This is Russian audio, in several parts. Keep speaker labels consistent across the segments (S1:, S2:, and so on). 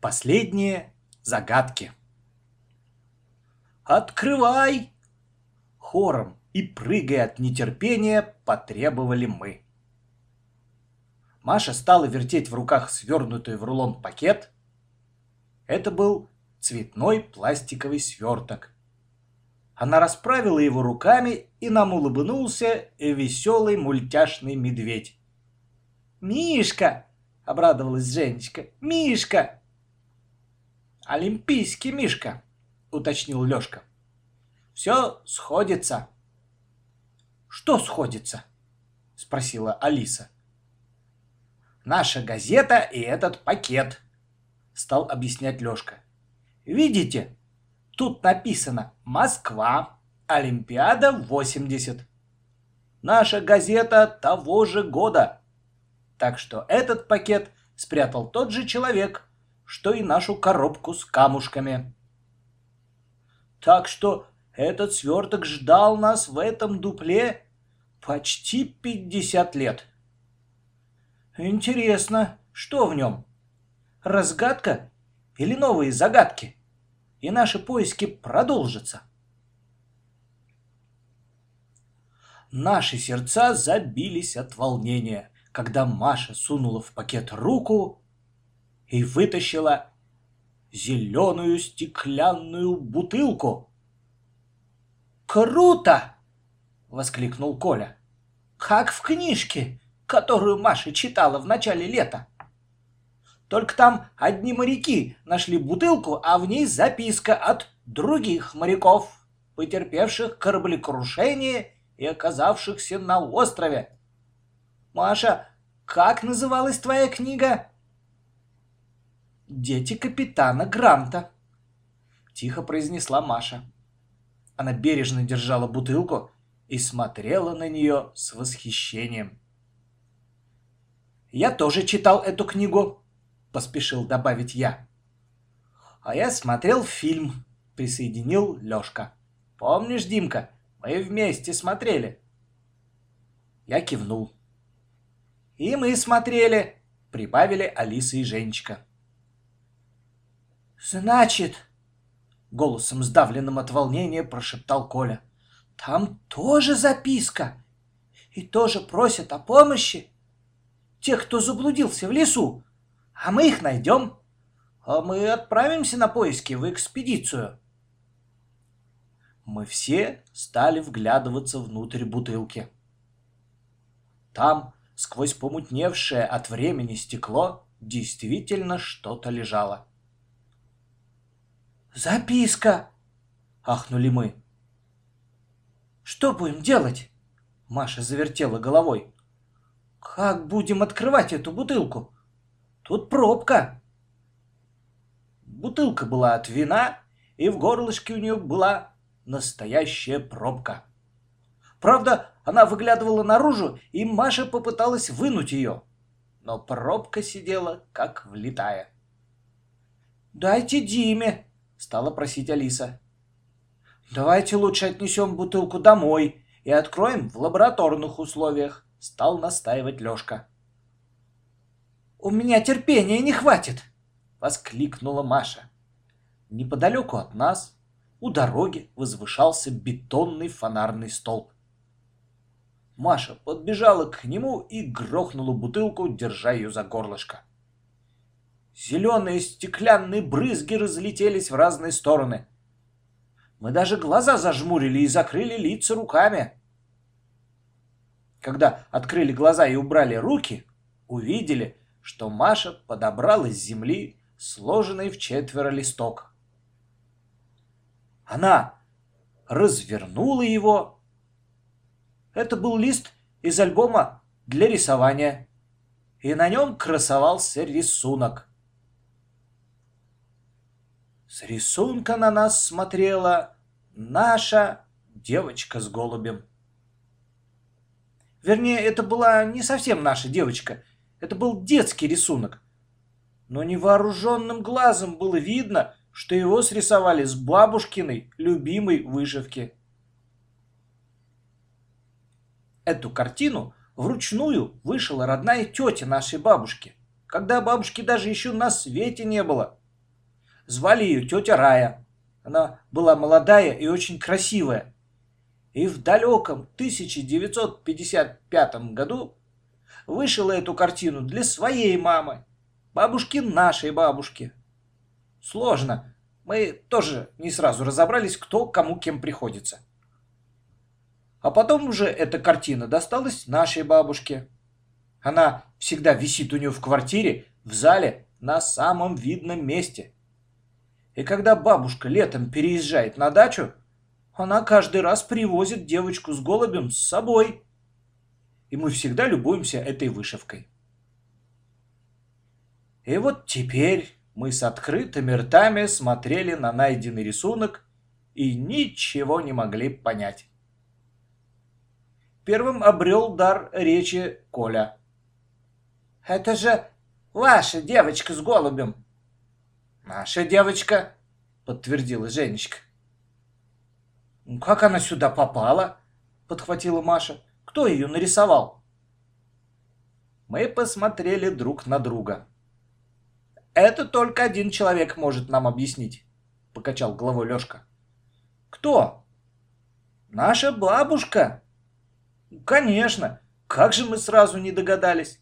S1: Последние загадки. «Открывай!» Хором и прыгая от нетерпения, потребовали мы. Маша стала вертеть в руках свернутый в рулон пакет. Это был цветной пластиковый сверток. Она расправила его руками, и нам улыбнулся веселый мультяшный медведь. «Мишка!» — обрадовалась Женечка. «Мишка!» «Олимпийский Мишка!» — уточнил Лешка. «Все сходится». «Что сходится?» — спросила Алиса. «Наша газета и этот пакет», — стал объяснять Лешка. «Видите, тут написано «Москва, Олимпиада 80». Наша газета того же года. Так что этот пакет спрятал тот же человек, что и нашу коробку с камушками. Так что этот сверток ждал нас в этом дупле почти 50 лет. Интересно, что в нем? Разгадка или новые загадки? И наши поиски продолжатся. Наши сердца забились от волнения, когда Маша сунула в пакет руку и вытащила зеленую стеклянную бутылку. «Круто!» — воскликнул Коля. «Как в книжке!» которую Маша читала в начале лета. Только там одни моряки нашли бутылку, а в ней записка от других моряков, потерпевших кораблекрушение и оказавшихся на острове. Маша, как называлась твоя книга? «Дети капитана Гранта», — тихо произнесла Маша. Она бережно держала бутылку и смотрела на нее с восхищением. Я тоже читал эту книгу, поспешил добавить я. А я смотрел фильм, присоединил Лёшка. Помнишь, Димка, мы вместе смотрели. Я кивнул. И мы смотрели, прибавили Алиса и Женечка. Значит, голосом сдавленным от волнения прошептал Коля. Там тоже записка. И тоже просят о помощи тех, кто заблудился в лесу, а мы их найдем. А мы отправимся на поиски в экспедицию. Мы все стали вглядываться внутрь бутылки. Там, сквозь помутневшее от времени стекло, действительно что-то лежало. «Записка!» — ахнули мы. «Что будем делать?» Маша завертела головой. Как будем открывать эту бутылку? Тут пробка. Бутылка была от вина, и в горлышке у нее была настоящая пробка. Правда, она выглядывала наружу, и Маша попыталась вынуть ее. Но пробка сидела, как влитая. «Дайте Диме», — стала просить Алиса. «Давайте лучше отнесем бутылку домой и откроем в лабораторных условиях стал настаивать Лёшка. «У меня терпения не хватит!» — воскликнула Маша. Неподалеку от нас, у дороги, возвышался бетонный фонарный столб. Маша подбежала к нему и грохнула бутылку, держа ее за горлышко. Зеленые стеклянные брызги разлетелись в разные стороны. Мы даже глаза зажмурили и закрыли лица руками. Когда открыли глаза и убрали руки, увидели, что Маша подобрала с земли сложенный в четверо листок. Она развернула его. Это был лист из альбома для рисования, и на нем красовался рисунок. С рисунка на нас смотрела наша девочка с голубем. Вернее, это была не совсем наша девочка. Это был детский рисунок. Но невооруженным глазом было видно, что его срисовали с бабушкиной любимой вышивки. Эту картину вручную вышила родная тетя нашей бабушки, когда бабушки даже еще на свете не было. Звали ее тетя Рая. Она была молодая и очень красивая. И в далеком 1955 году вышила эту картину для своей мамы, бабушки нашей бабушки. Сложно. Мы тоже не сразу разобрались, кто кому кем приходится. А потом уже эта картина досталась нашей бабушке. Она всегда висит у нее в квартире, в зале, на самом видном месте. И когда бабушка летом переезжает на дачу, она каждый раз привозит девочку с голубем с собой. И мы всегда любуемся этой вышивкой. И вот теперь мы с открытыми ртами смотрели на найденный рисунок и ничего не могли понять. Первым обрел дар речи Коля. «Это же ваша девочка с голубем!» «Наша девочка!» — подтвердила Женечка. «Как она сюда попала?» — подхватила Маша. «Кто ее нарисовал?» Мы посмотрели друг на друга. «Это только один человек может нам объяснить», — покачал головой Лешка. «Кто?» «Наша бабушка». «Конечно! Как же мы сразу не догадались?»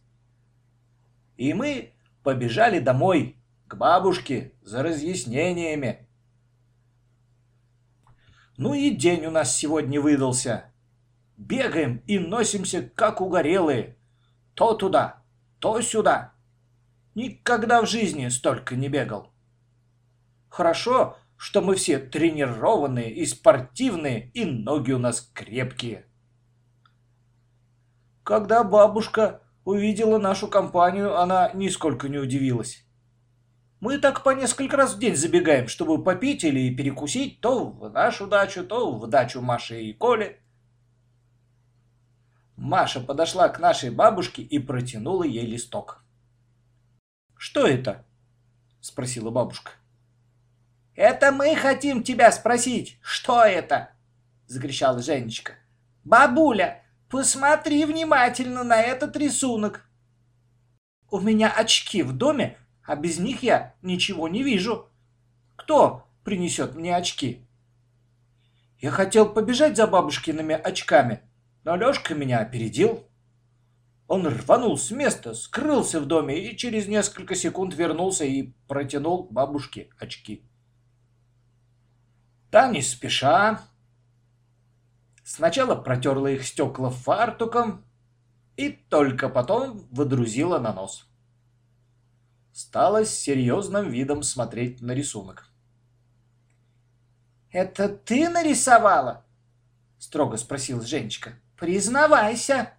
S1: И мы побежали домой, бабушке, за разъяснениями. Ну и день у нас сегодня выдался. Бегаем и носимся, как угорелые. То туда, то сюда. Никогда в жизни столько не бегал. Хорошо, что мы все тренированные и спортивные, и ноги у нас крепкие. Когда бабушка увидела нашу компанию, она нисколько не удивилась. Мы так по несколько раз в день забегаем, чтобы попить или перекусить то в нашу дачу, то в дачу Маши и Коли. Маша подошла к нашей бабушке и протянула ей листок. «Что это?» — спросила бабушка. «Это мы хотим тебя спросить, что это?» — закричала Женечка. «Бабуля, посмотри внимательно на этот рисунок». «У меня очки в доме а без них я ничего не вижу. Кто принесет мне очки? Я хотел побежать за бабушкиными очками, но Лешка меня опередил. Он рванул с места, скрылся в доме и через несколько секунд вернулся и протянул бабушке очки. Та не спеша. Сначала протерла их стекла фартуком и только потом выдрузила на нос стала с серьезным видом смотреть на рисунок. «Это ты нарисовала?» — строго спросила Женечка. «Признавайся!»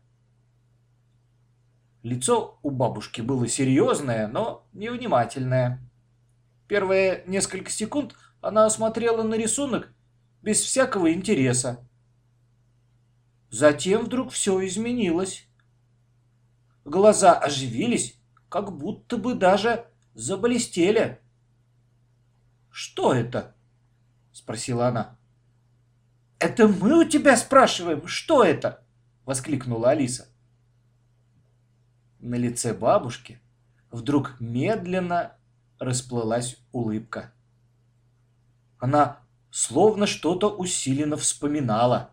S1: Лицо у бабушки было серьезное, но невнимательное. Первые несколько секунд она осмотрела на рисунок без всякого интереса. Затем вдруг все изменилось. Глаза оживились, как будто бы даже заблестели. «Что это?» — спросила она. «Это мы у тебя спрашиваем, что это?» — воскликнула Алиса. На лице бабушки вдруг медленно расплылась улыбка. Она словно что-то усиленно вспоминала.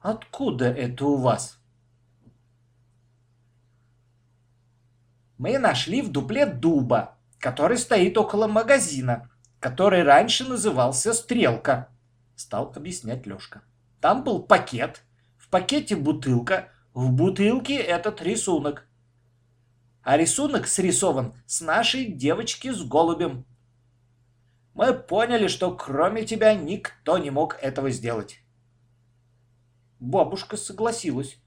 S1: «Откуда это у вас?» Мы нашли в дупле дуба, который стоит около магазина, который раньше назывался «Стрелка», — стал объяснять Лёшка. Там был пакет, в пакете бутылка, в бутылке этот рисунок. А рисунок срисован с нашей девочки с голубем. Мы поняли, что кроме тебя никто не мог этого сделать. Бабушка согласилась.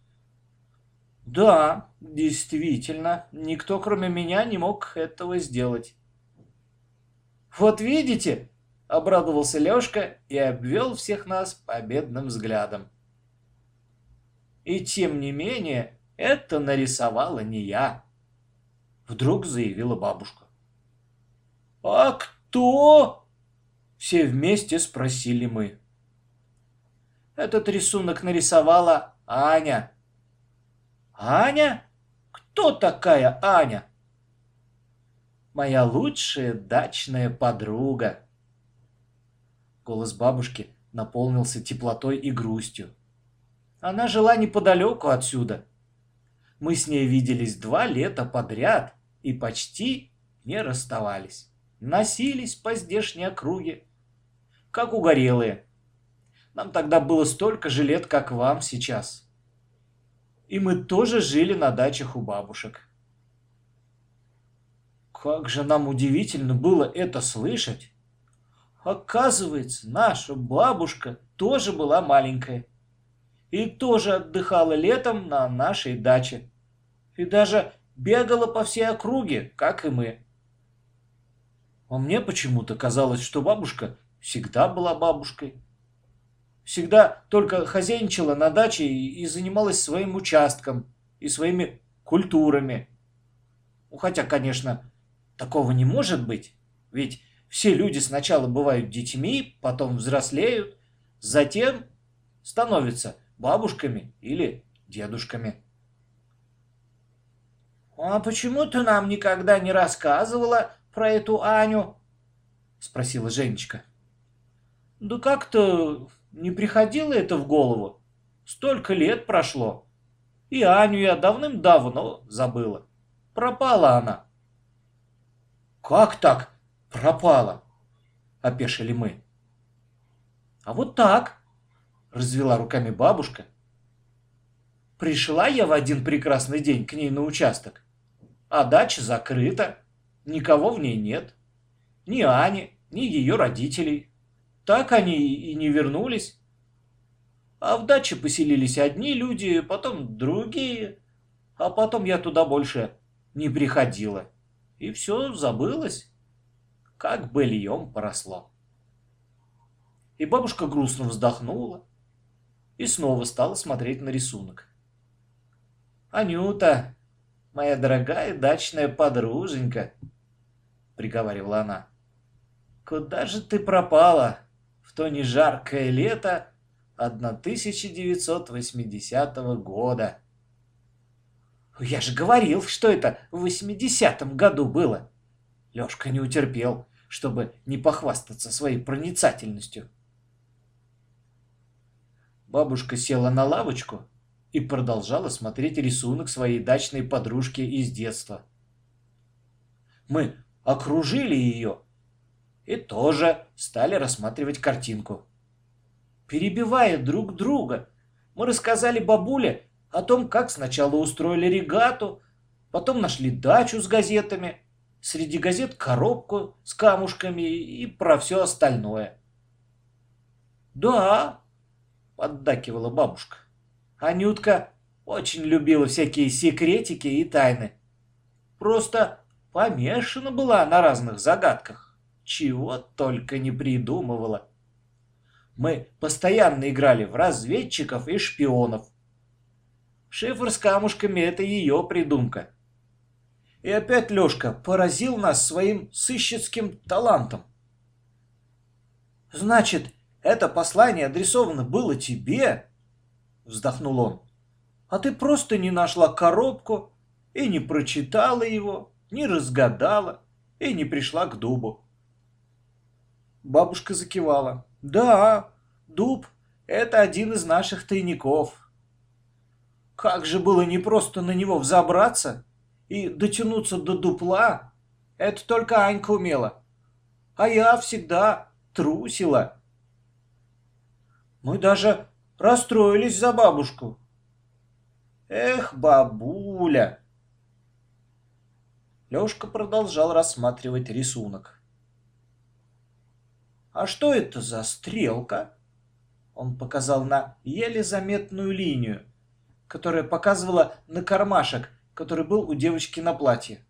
S1: Да, действительно, никто кроме меня не мог этого сделать. Вот видите, обрадовался Лёшка и обвел всех нас победным взглядом. И тем не менее, это нарисовала не я, вдруг заявила бабушка. А кто? Все вместе спросили мы. Этот рисунок нарисовала Аня, Аня? Кто такая Аня? моя лучшая дачная подруга. Голос бабушки наполнился теплотой и грустью. Она жила неподалеку отсюда. Мы с ней виделись два лета подряд и почти не расставались. Носились по здешней округе, как угорелые. Нам тогда было столько же лет, как вам сейчас. И мы тоже жили на дачах у бабушек. Как же нам удивительно было это слышать. Оказывается, наша бабушка тоже была маленькая. И тоже отдыхала летом на нашей даче. И даже бегала по всей округе, как и мы. А мне почему-то казалось, что бабушка всегда была бабушкой. Всегда только хозяйничала на даче и занималась своим участком и своими культурами. Ну, хотя, конечно, такого не может быть, ведь все люди сначала бывают детьми, потом взрослеют, затем становятся бабушками или дедушками. «А почему ты нам никогда не рассказывала про эту Аню?» — спросила Женечка. «Да как-то не приходило это в голову. Столько лет прошло. И Аню я давным-давно забыла. Пропала она». «Как так пропала?» — опешили мы. «А вот так», — развела руками бабушка. «Пришла я в один прекрасный день к ней на участок, а дача закрыта, никого в ней нет. Ни Ани, ни ее родителей. Так они и не вернулись. А в даче поселились одни люди, потом другие, а потом я туда больше не приходила. И все забылось, как быльем поросло. И бабушка грустно вздохнула и снова стала смотреть на рисунок. «Анюта, моя дорогая дачная подруженька», — приговаривала она, — «куда же ты пропала в то нежаркое лето 1980 года?» «Я же говорил, что это в 80-м году было!» Лёшка не утерпел, чтобы не похвастаться своей проницательностью. Бабушка села на лавочку и продолжала смотреть рисунок своей дачной подружки из детства. Мы окружили ее и тоже стали рассматривать картинку. Перебивая друг друга, мы рассказали бабуле о том, как сначала устроили регату, потом нашли дачу с газетами, среди газет коробку с камушками и про все остальное. «Да», — поддакивала бабушка. Анютка очень любила всякие секретики и тайны. Просто помешана была на разных загадках. Чего только не придумывала. Мы постоянно играли в разведчиков и шпионов. Шифр с камушками — это ее придумка. И опять Лешка поразил нас своим сыщицким талантом. «Значит, это послание адресовано было тебе?» вздохнул он. А ты просто не нашла коробку и не прочитала его, не разгадала и не пришла к дубу. Бабушка закивала. Да, дуб — это один из наших тайников. Как же было непросто на него взобраться и дотянуться до дупла. Это только Анька умела. А я всегда трусила. Мы даже Расстроились за бабушку. Эх, бабуля. Лёшка продолжал рассматривать рисунок. А что это за стрелка? Он показал на еле заметную линию, которая показывала на кармашек, который был у девочки на платье.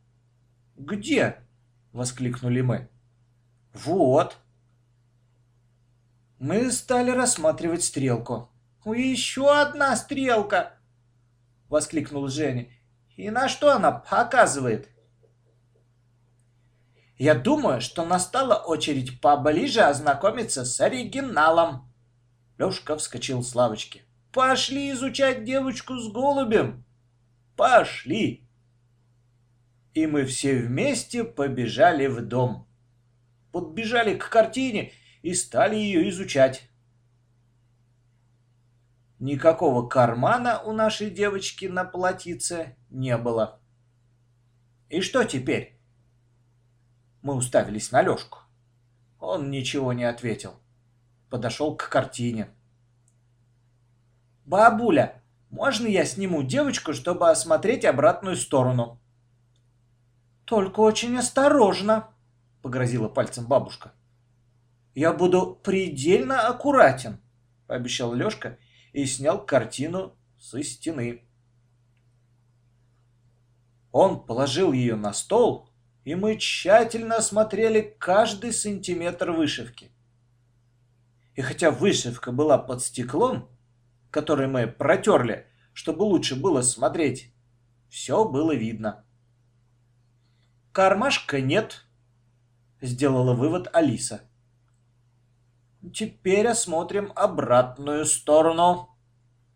S1: «Где?» — воскликнули мы. «Вот». Мы стали рассматривать стрелку. «Еще одна стрелка!» — воскликнул Женя. «И на что она показывает?» «Я думаю, что настала очередь поближе ознакомиться с оригиналом!» Лешка вскочил с лавочки. «Пошли изучать девочку с голубем!» «Пошли!» и мы все вместе побежали в дом. Подбежали к картине и стали ее изучать. Никакого кармана у нашей девочки на платьице не было. И что теперь? Мы уставились на Лёшку. Он ничего не ответил. Подошел к картине. «Бабуля, можно я сниму девочку, чтобы осмотреть обратную сторону?» «Только очень осторожно», — погрозила пальцем бабушка. «Я буду предельно аккуратен», — пообещал Лёшка и снял картину со стены. Он положил ее на стол, и мы тщательно осмотрели каждый сантиметр вышивки. И хотя вышивка была под стеклом, который мы протерли, чтобы лучше было смотреть, все было видно. «Кармашка нет», — сделала вывод Алиса. Теперь осмотрим обратную сторону.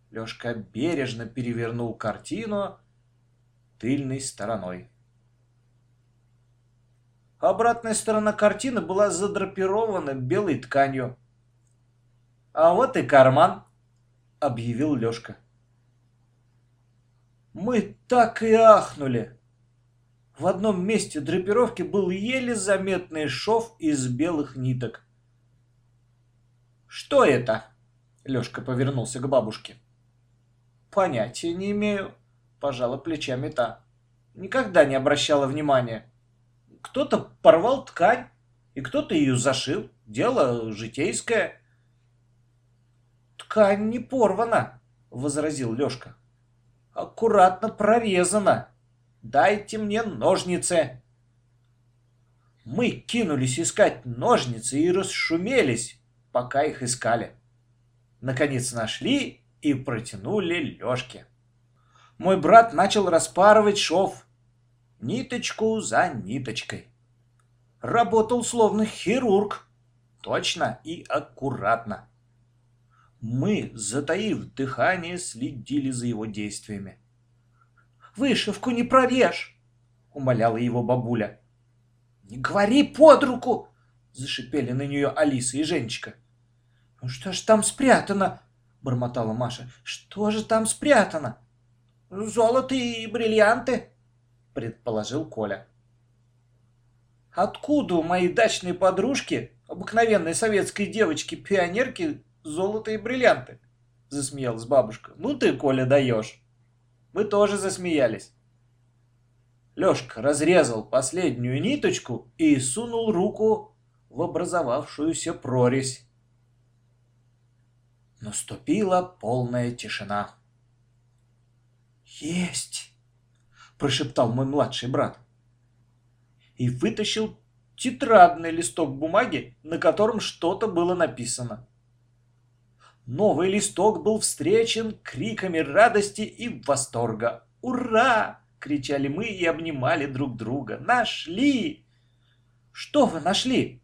S1: Лёшка бережно перевернул картину тыльной стороной. Обратная сторона картины была задрапирована белой тканью. «А вот и карман», — объявил Лёшка. Мы так и ахнули. В одном месте драпировки был еле заметный шов из белых ниток. «Что это?» Лёшка повернулся к бабушке. «Понятия не имею», — пожала плечами та. Никогда не обращала внимания. Кто-то порвал ткань, и кто-то ее зашил. Дело житейское. «Ткань не порвана», — возразил Лёшка. «Аккуратно прорезана. Дайте мне ножницы». Мы кинулись искать ножницы и расшумелись пока их искали. Наконец нашли и протянули Лёшке. Мой брат начал распарывать шов, ниточку за ниточкой. Работал словно хирург, точно и аккуратно. Мы, затаив дыхание, следили за его действиями. «Вышивку не прорежь!» — умоляла его бабуля. «Не говори под руку!» — зашипели на нее Алиса и Женечка. «Ну что ж там спрятано?» — бормотала Маша. «Что же там спрятано?» «Золото и бриллианты», — предположил Коля. «Откуда у моей дачной подружки, обыкновенной советской девочки-пионерки, золото и бриллианты?» — засмеялась бабушка. «Ну ты, Коля, даешь!» Мы тоже засмеялись. Лёшка разрезал последнюю ниточку и сунул руку в образовавшуюся прорезь. Наступила полная тишина. «Есть!» – прошептал мой младший брат. И вытащил тетрадный листок бумаги, на котором что-то было написано. Новый листок был встречен криками радости и восторга. «Ура!» — кричали мы и обнимали друг друга. «Нашли!» «Что вы нашли?»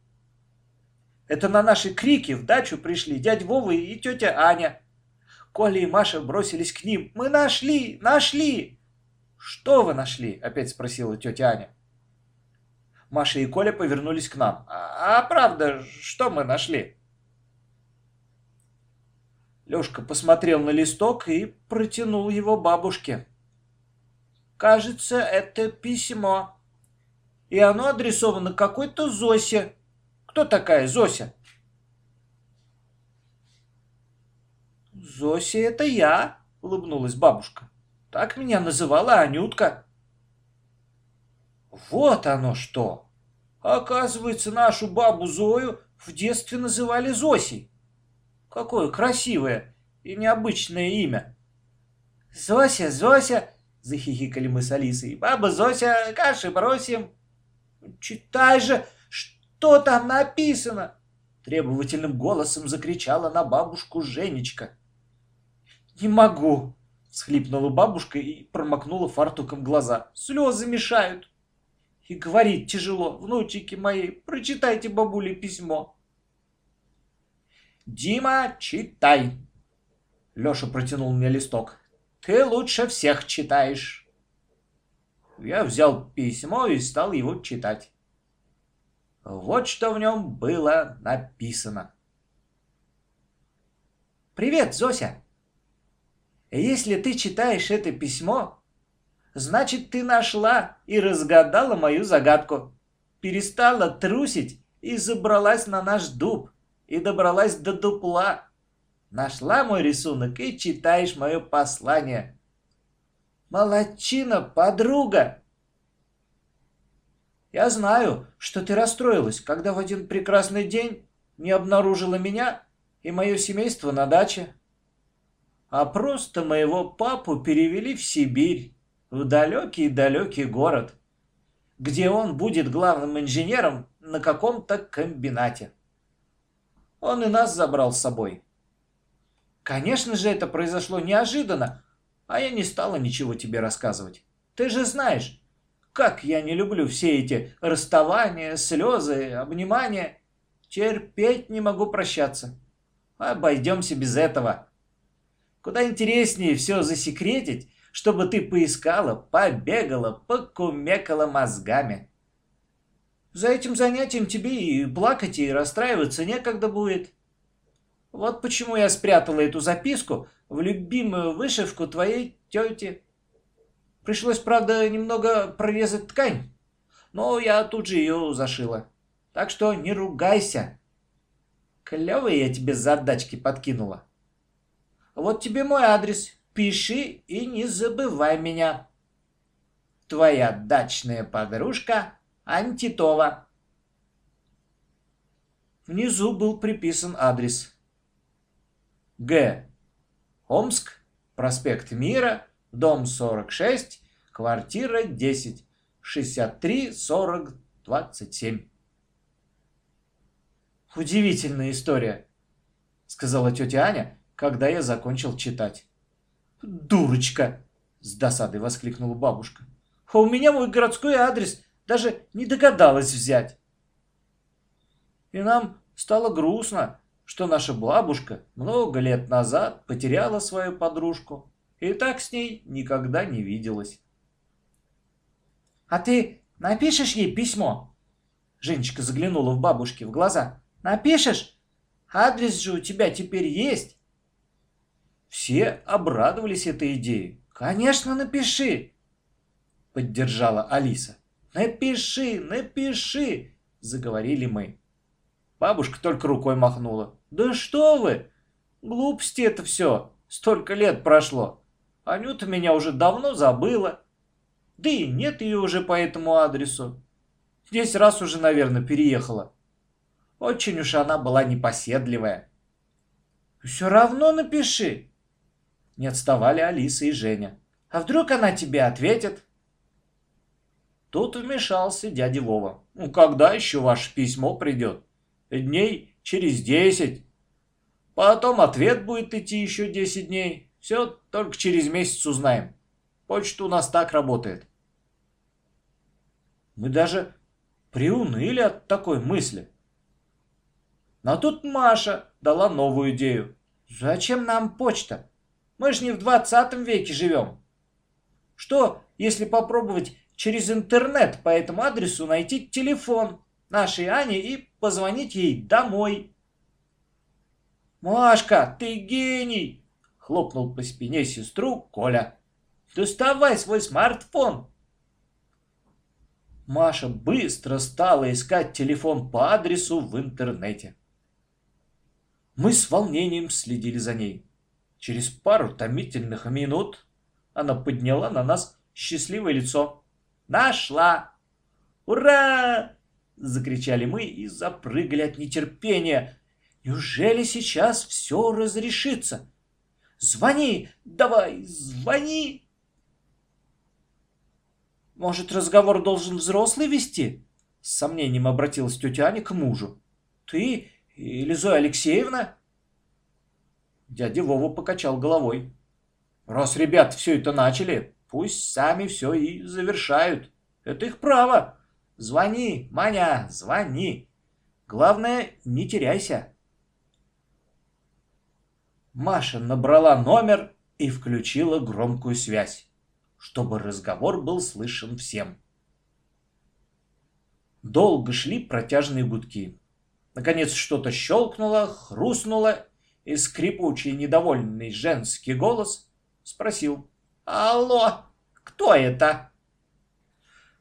S1: Это на наши крики в дачу пришли дядь Вова и тетя Аня. Коля и Маша бросились к ним. «Мы нашли! Нашли!» «Что вы нашли?» — опять спросила тетя Аня. Маша и Коля повернулись к нам. «А, а правда, что мы нашли?» Лёшка посмотрел на листок и протянул его бабушке. «Кажется, это письмо. И оно адресовано какой-то Зосе. Кто такая Зося? Зося это я, улыбнулась бабушка. Так меня называла Анютка. Вот оно что. Оказывается, нашу бабу Зою в детстве называли Зосей. Какое красивое и необычное имя. Зося, Зося, захихикали мы с Алисой. Баба Зося, каши бросим. Читай же, что там написано?» Требовательным голосом закричала на бабушку Женечка. «Не могу!» — всхлипнула бабушка и промокнула фартуком глаза. «Слезы мешают!» И говорит тяжело. «Внучики мои, прочитайте бабуле письмо!» «Дима, читай!» Леша протянул мне листок. «Ты лучше всех читаешь!» Я взял письмо и стал его читать. Вот что в нем было написано. «Привет, Зося! Если ты читаешь это письмо, значит, ты нашла и разгадала мою загадку, перестала трусить и забралась на наш дуб, и добралась до дупла. Нашла мой рисунок и читаешь мое послание. Молодчина, подруга! Я знаю, что ты расстроилась, когда в один прекрасный день не обнаружила меня и мое семейство на даче. А просто моего папу перевели в Сибирь, в далекий-далекий город, где он будет главным инженером на каком-то комбинате. Он и нас забрал с собой. Конечно же, это произошло неожиданно, а я не стала ничего тебе рассказывать. Ты же знаешь, как я не люблю все эти расставания, слезы, обнимания. Терпеть не могу прощаться. Обойдемся без этого. Куда интереснее все засекретить, чтобы ты поискала, побегала, покумекала мозгами. За этим занятием тебе и плакать, и расстраиваться некогда будет. Вот почему я спрятала эту записку в любимую вышивку твоей тети. Пришлось, правда, немного прорезать ткань, но я тут же ее зашила. Так что не ругайся. Клевые я тебе задачки подкинула. Вот тебе мой адрес. Пиши и не забывай меня. Твоя дачная подружка Антитова. Внизу был приписан адрес. Г. Омск, проспект Мира, дом 46, квартира 10, 63 40 27. Удивительная история, сказала тетя Аня, когда я закончил читать. Дурочка, с досадой воскликнула бабушка. А у меня мой городской адрес даже не догадалась взять. И нам стало грустно, что наша бабушка много лет назад потеряла свою подружку и так с ней никогда не виделась. «А ты напишешь ей письмо?» Женечка заглянула в бабушке в глаза. Напишешь? Адрес же у тебя теперь есть. Все обрадовались этой идее. Конечно, напиши, поддержала Алиса. Напиши, напиши, заговорили мы. Бабушка только рукой махнула. Да что вы? Глупости это все. Столько лет прошло. Анюта меня уже давно забыла. Да и нет ее уже по этому адресу. Здесь раз уже, наверное, переехала. Очень уж она была непоседливая. «Все равно напиши!» Не отставали Алиса и Женя. «А вдруг она тебе ответит?» Тут вмешался дядя Вова. «Ну, когда еще ваше письмо придет? Дней через десять. Потом ответ будет идти еще десять дней. Все только через месяц узнаем. Почта у нас так работает». Мы даже приуныли от такой мысли. Но тут Маша дала новую идею. Зачем нам почта? Мы же не в 20 веке живем. Что, если попробовать через интернет по этому адресу найти телефон нашей Ани и позвонить ей домой? «Машка, ты гений!» — хлопнул по спине сестру Коля. «Доставай свой смартфон!» Маша быстро стала искать телефон по адресу в интернете. Мы с волнением следили за ней. Через пару томительных минут она подняла на нас счастливое лицо. «Нашла! Ура!» — закричали мы и запрыгали от нетерпения. «Неужели сейчас все разрешится? Звони! Давай, звони!» «Может, разговор должен взрослый вести?» С сомнением обратилась тетя Аня к мужу. «Ты или Зоя Алексеевна?» Дядя Вова покачал головой. «Раз ребят все это начали, пусть сами все и завершают. Это их право. Звони, Маня, звони. Главное, не теряйся». Маша набрала номер и включила громкую связь. чтобы разговор был слышен всем. Долго шли протяжные гудки. Наконец что-то щелкнуло, хрустнуло, и скрипучий недовольный женский голос спросил. «Алло, кто это?»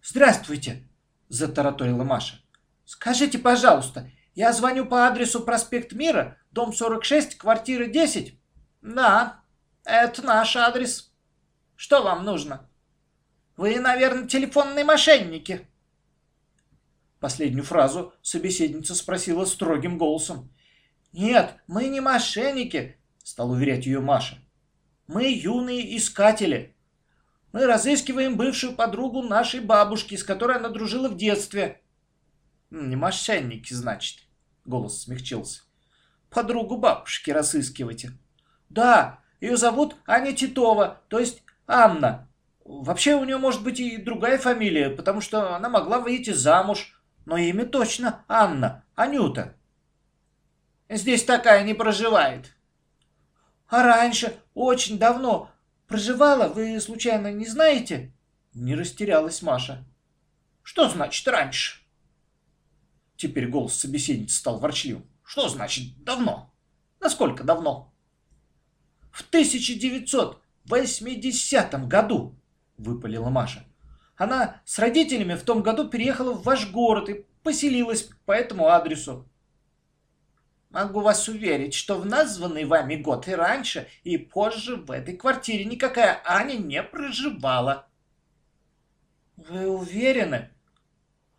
S2: «Здравствуйте», — затараторила Маша. «Скажите, пожалуйста, я звоню по адресу проспект Мира, дом 46, квартира 10?» «Да, это наш адрес. Что вам нужно?» «Вы, наверное, телефонные мошенники».
S1: Последнюю фразу собеседница спросила строгим голосом.
S2: «Нет, мы не мошенники», — стал уверять ее Маша. «Мы юные искатели. Мы разыскиваем бывшую подругу нашей бабушки, с которой она дружила в детстве».
S1: «Не мошенники, значит», — голос смягчился.
S2: «Подругу бабушки разыскивайте». «Да, ее зовут Аня Титова, то есть Анна. Вообще у нее может быть и другая фамилия, потому что она могла выйти замуж» но имя точно Анна, Анюта. Здесь такая не проживает. А раньше, очень давно, проживала, вы случайно не знаете? Не растерялась Маша. Что значит раньше? Теперь голос собеседницы стал ворчливым. Что значит давно? Насколько давно? В 1980 году, выпалила Маша. Она с родителями в том году переехала в ваш город и поселилась по этому адресу. Могу вас уверить, что в названный вами год и раньше, и позже в этой квартире никакая Аня не проживала. Вы уверены?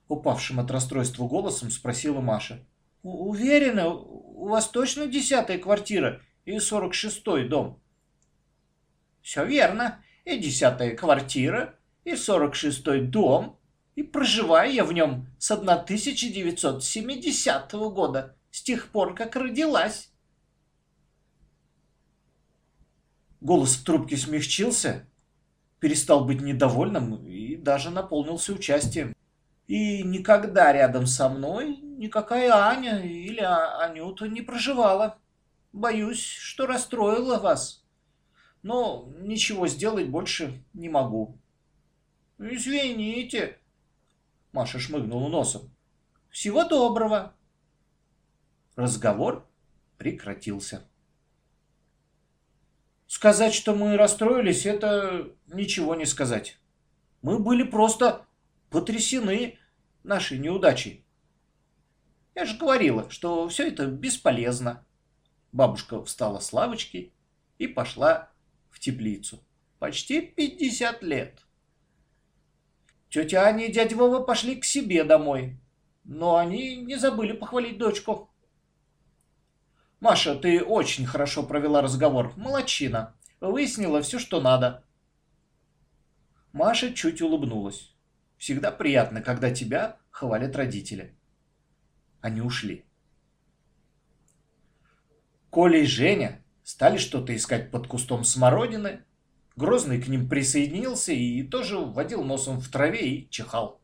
S2: Упавшим от расстройства голосом спросила Маша. Уверены? У вас точно десятая квартира и сорок шестой дом? Все верно. И десятая квартира, и 46-й дом, и проживаю я в нем с 1970 года, с тех пор, как родилась.
S1: Голос в трубке смягчился, перестал быть недовольным и даже наполнился участием. И никогда рядом со мной никакая Аня или Анюта не проживала. Боюсь, что расстроила вас. Но ничего сделать больше не могу.
S2: «Извините», — Маша шмыгнула носом. «Всего доброго».
S1: Разговор прекратился.
S2: Сказать, что мы расстроились, это ничего не сказать. Мы были просто потрясены нашей неудачей. Я же говорила, что все это бесполезно. Бабушка встала с лавочки и пошла в теплицу. Почти пятьдесят лет. Тетя Аня и дядя Вова пошли к себе домой. Но они не забыли похвалить дочку. «Маша, ты очень хорошо провела разговор. Молодчина. Выяснила все, что надо». Маша чуть улыбнулась. Всегда приятно, когда тебя хвалят родители. Они ушли. Коля и Женя стали что-то искать под кустом смородины, Грозный к ним присоединился и тоже вводил носом в траве и чихал.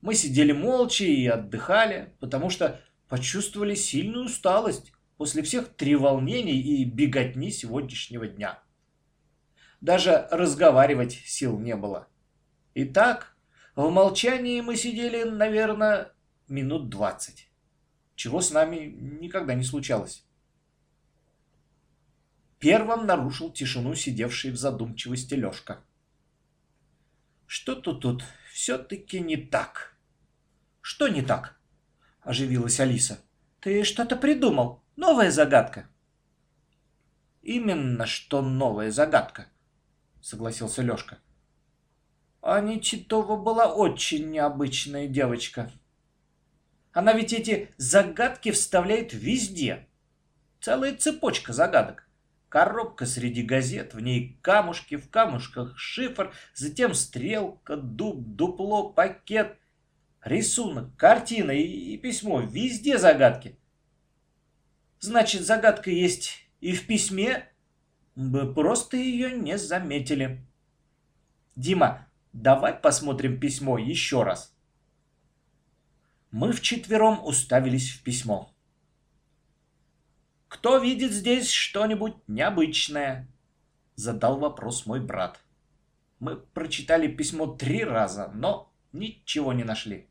S2: Мы сидели молча и отдыхали, потому что почувствовали сильную усталость после всех треволнений и беготни сегодняшнего дня. Даже разговаривать сил не было. Итак, в молчании мы сидели, наверное, минут двадцать, чего с нами никогда не случалось. Первым нарушил тишину сидевший в задумчивости Лёшка. «Что-то тут все-таки не так». «Что не так?» – оживилась Алиса. «Ты что-то придумал? Новая загадка?» «Именно что новая загадка», – согласился Лёшка. «Аня Титова была очень необычная девочка. Она ведь эти загадки вставляет везде. Целая цепочка загадок. Коробка среди газет, в ней камушки, в камушках шифр, затем стрелка, дуб, дупло, пакет, рисунок, картина и, и письмо. Везде загадки. Значит, загадка есть и в письме? Мы просто ее не заметили. Дима, давай посмотрим письмо еще раз. Мы вчетвером уставились в письмо. Кто видит здесь что-нибудь необычное?
S1: Задал вопрос мой брат. Мы прочитали письмо три раза, но ничего не нашли.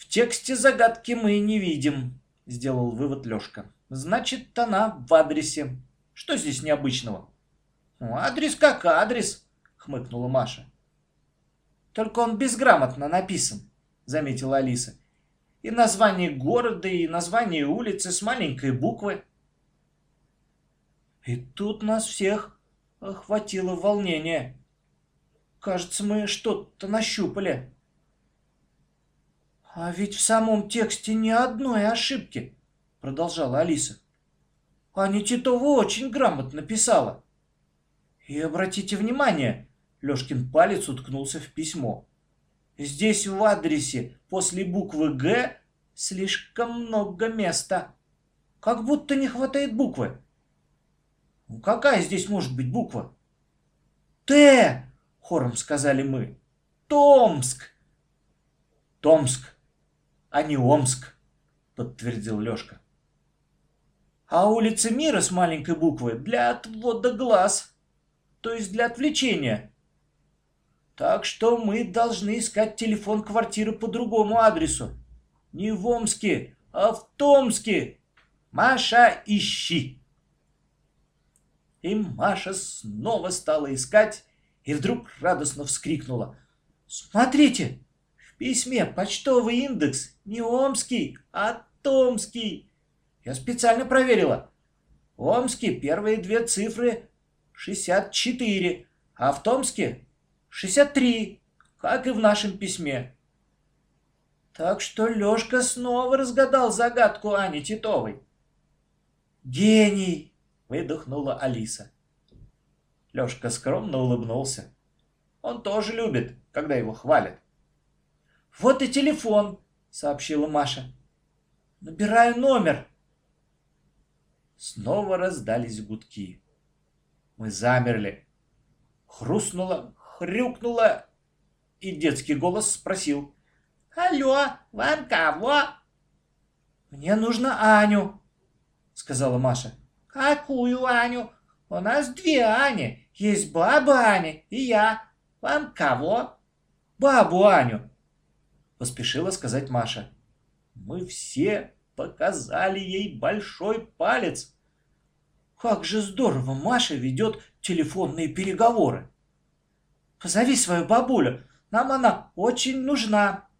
S1: В тексте загадки мы не видим, сделал вывод Лёшка. Значит, она в адресе. Что здесь необычного? Адрес как адрес, хмыкнула Маша. Только он безграмотно написан, заметила Алиса. И название города, и название улицы с маленькой буквы. И тут нас всех охватило волнение. Кажется, мы что-то нащупали. А ведь в самом тексте ни одной ошибки, продолжала Алиса. Аня Титова очень грамотно писала. И обратите внимание, Лёшкин палец уткнулся в письмо. Здесь в адресе после буквы «Г» слишком много места. Как будто не хватает буквы. Ну, какая здесь может быть буква? «Т», — хором сказали мы. «Томск». «Томск, а не Омск», — подтвердил Лёшка. «А улица Мира с маленькой буквы для отвода глаз, то есть для отвлечения. Так что мы должны искать телефон квартиры по другому адресу. Не в Омске, а в Томске. Маша, ищи!» И Маша снова стала искать и вдруг радостно вскрикнула. «Смотрите, письме почтовый индекс не Омский, а Томский. Я специально проверила. В Омске первые две цифры 64, а в Томске 63, как и в нашем письме. Так что Лёшка снова разгадал загадку Ани Титовой. «Гений!» выдохнула Алиса. Лёшка скромно улыбнулся. Он тоже любит, когда его хвалят. «Вот и телефон», — сообщила Маша. «Набираю номер». Снова раздались гудки. Мы замерли. Хрустнуло, хрюкнуло, и детский голос спросил. «Алло, вам кого?» «Мне нужно Аню», — сказала Маша. «Какую Аню? У нас две Ани. Есть баба Аня и я. Вам кого?» «Бабу Аню», — поспешила сказать Маша. Мы все показали ей большой палец. Как же здорово Маша ведет телефонные переговоры. Позови свою бабулю, нам она очень нужна.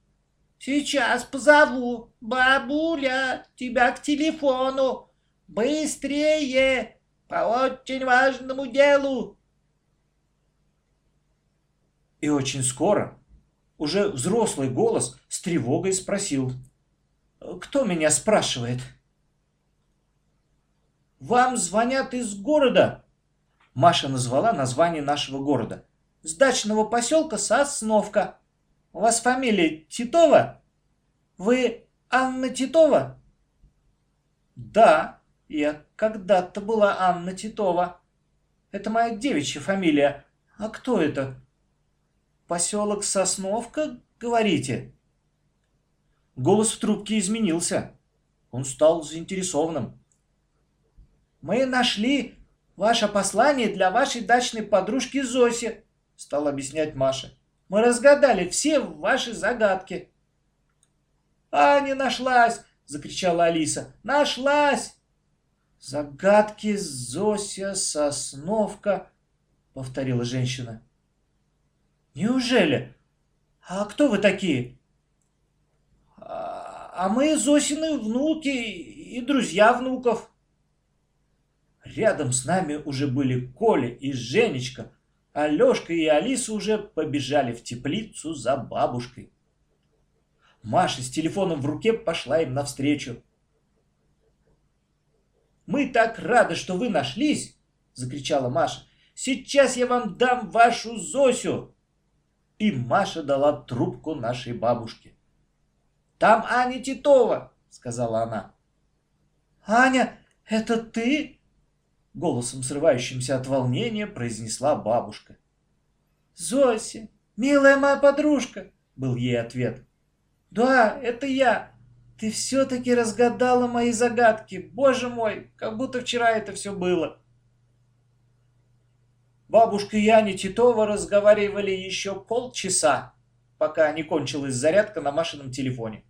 S1: Сейчас позову. Бабуля, тебя к телефону. Быстрее! По очень важному делу!» И очень скоро уже взрослый голос с тревогой спросил. «Кто меня спрашивает?» «Вам звонят из города!» Маша назвала название нашего города. «С дачного поселка Сосновка. У вас фамилия Титова? Вы Анна Титова?» «Да», я когда-то была Анна Титова. Это моя девичья фамилия. А кто это? Поселок Сосновка, говорите? Голос в трубке изменился. Он стал заинтересованным. Мы нашли ваше послание для вашей дачной подружки Зоси, стал объяснять Маша. Мы разгадали все ваши загадки. А, не нашлась, закричала Алиса. Нашлась! «Загадки Зося, Сосновка», — повторила женщина. «Неужели? А кто вы такие?» «А, а мы Зосины внуки и друзья внуков». Рядом с нами уже были Коля и Женечка, а Лешка и Алиса уже побежали в теплицу за бабушкой. Маша с телефоном в руке пошла им навстречу. Мы так рады, что вы нашлись!» — закричала Маша. «Сейчас я вам дам вашу Зосю!» И Маша дала трубку нашей бабушке. «Там Аня Титова!» — сказала она. «Аня, это ты?» Голосом, срывающимся от волнения, произнесла бабушка. «Зося, милая моя подружка!» — был ей ответ. «Да, это я. Ты все-таки разгадала мои загадки. Боже мой, как будто вчера это все было.
S2: Бабушка и Аня Титова разговаривали еще полчаса, пока не кончилась зарядка на Машином телефоне.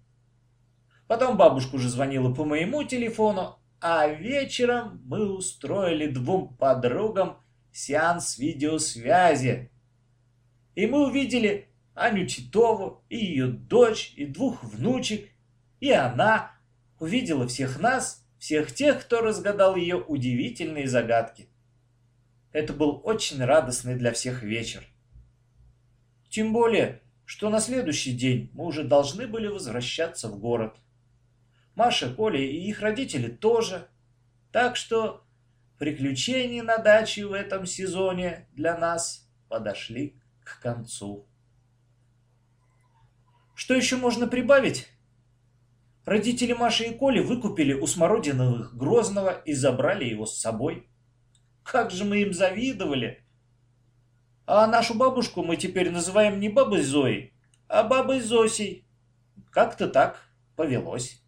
S2: Потом бабушка уже звонила по моему телефону, а вечером мы устроили двум подругам сеанс видеосвязи. И мы увидели Аню Титову и ее дочь, и двух внучек, и она увидела всех нас, всех тех, кто разгадал ее удивительные загадки. Это был очень радостный для всех вечер. Тем более, что на следующий день мы уже должны были возвращаться в город. Маша, Коля и их родители тоже. Так что приключения на даче в этом сезоне для нас подошли к концу. Что еще можно прибавить? Родители Маши и Коли выкупили у Смородиновых Грозного и забрали его с собой. Как же мы им завидовали! А нашу бабушку мы теперь называем не бабой Зоей, а бабой Зосей. Как-то так повелось.